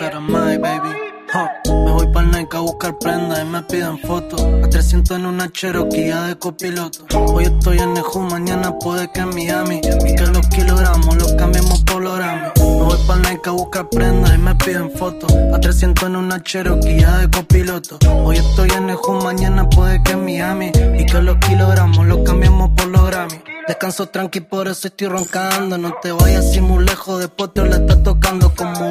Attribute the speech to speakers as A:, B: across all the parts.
A: Me voy para Nike a buscar prenda y me piden fotos. A 300 en una Cherokee de copiloto. Hoy estoy en Neju, mañana puede que en Miami. Y que los kilogramos los cambiemos por los gramos. Me voy para Nike a buscar prenda y me piden fotos. A 300 en una Cherokee de copiloto. Hoy estoy en Neju, mañana puede que en Miami. Y que los kilogramos los cambiemos por los Grammy. Descanso tranqui, por eso estoy roncando. No te vayas así muy lejos, de poteo la está tocando. Como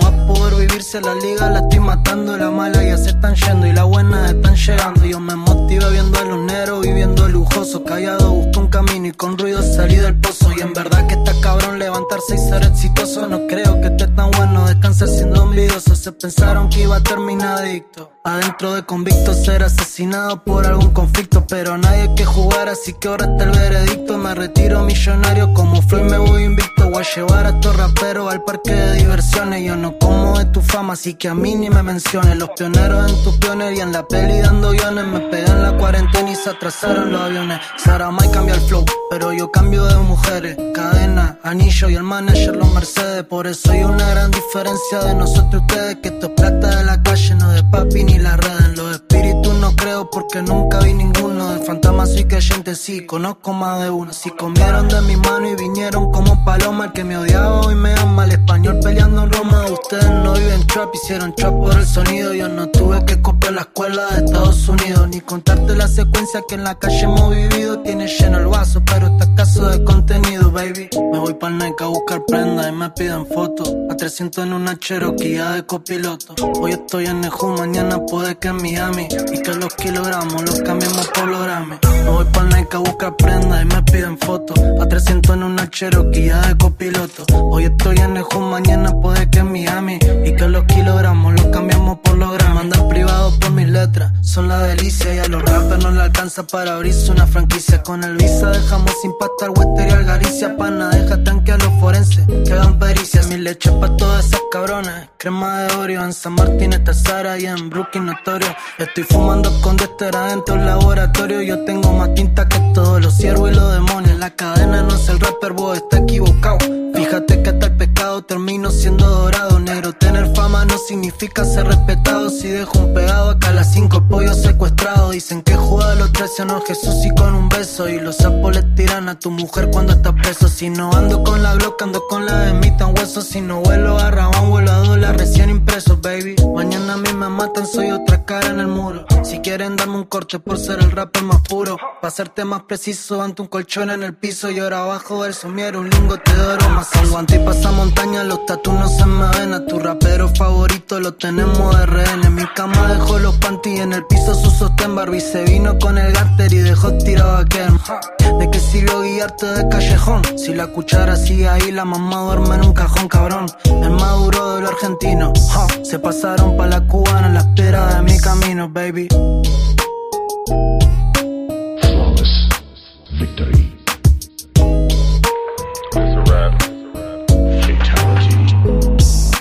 A: vivirse la liga, la estoy matando. La mala ya se están yendo y la buena están llegando. Yo me motivo viendo a los negros, viviendo lujoso. Callado busco un camino y con ruido salí del pozo. Y en verdad que está cabrón levantarse y ser exitoso. No creo que esté tan bueno descansar siendo envidioso. Se pensaron que iba a terminar adicto. Adentro de convicto ser asesinado por algún conflicto, pero nadie que jugar, así que ahora está el veredicto. Me retiro millonario como fui, me voy invicto. Voy a llevar a estos raperos al parque de diversiones. Yo no como de tu fama, así que a mí ni me menciones. Los pioneros en tu pionería, en la peli dando guiones. Me pegan la cuarentena y se atrasaron los aviones. Sara May cambia el flow, pero yo cambio de mujeres. Cadena, anillo y el manager los Mercedes. Por eso hay una gran diferencia de nosotros y ustedes. Que esto es plata de la calle, no de papi ni la red. En los espíritus no creo porque nunca vi ninguno. De fantasmas soy creyente, sí, conozco más de uno. Si comieron de mi mano y como paloma. Que me odiaba hoy me ama. El español peleando en Roma. Ustedes no viven trap, hicieron trap por el sonido. Yo no tuve que copiar la escuela de Estados Unidos. Ni contarte la secuencia que en la calle hemos vivido. Tiene lleno el vaso, pero está escaso de contenido, baby. Me voy para Nike a buscar prenda y me piden fotos. A 300 en una Cherokee de copiloto. Hoy estoy en Neju, mañana puede que en Miami. Y que los kilogramos los cambiemos por los Grammy. Me voy para Nike a buscar prenda y me piden fotos. A 300 en una Cherokee de copiloto. Hoy estoy en Neju, mañana puede que en Miami. Y que los kilogramos los cambiamos por los Grammy. Mandan privado por mis letras, son la delicia. Y a los rappers no le alcanza para abrirse una franquicia. Con el visa dejamos sin pasta al Wester y al Garicia. Pana, deja tanque a los forenses que hagan pericias. Mi leche pa' todas esas cabronas. Crema de Oreo en San Martín, está Sara y en Brooklyn notorio. Estoy fumando con Dexter adentro del laboratorio. Yo tengo más tinta que todos los ciervos y los demonios. No significa ser respetado. Si dejo un pegado acá a las cinco pollos secuestrados. Dicen que Judas lo traicionó Jesús y con un beso. Y los sapos le tiran a tu mujer cuando está preso. Si no ando con la Glock, ando con la de mi tan hueso. Si no vuelo a Rabán, vuelo a dólar recién impreso, baby. Mañana a mí me matan, soy otra cara en el muro. Si quieren darme un corte por ser el rapper más puro. Pa' hacerte más preciso, ante un colchón en el piso. Y ahora abajo del somiero, un lingote de oro más un guante favorito lo tenemos de rehén. En mi cama dejó los panty en el piso su sostén. Barbie se vino con el garter y dejó tirado a Ken. ¿De qué sirvió guiarte de callejón? Si la cuchara sigue ahí, la mamá duerme en un cajón, cabrón. El maduro de lo argentino. Se pasaron pa' la cubana en la espera de mi camino, baby.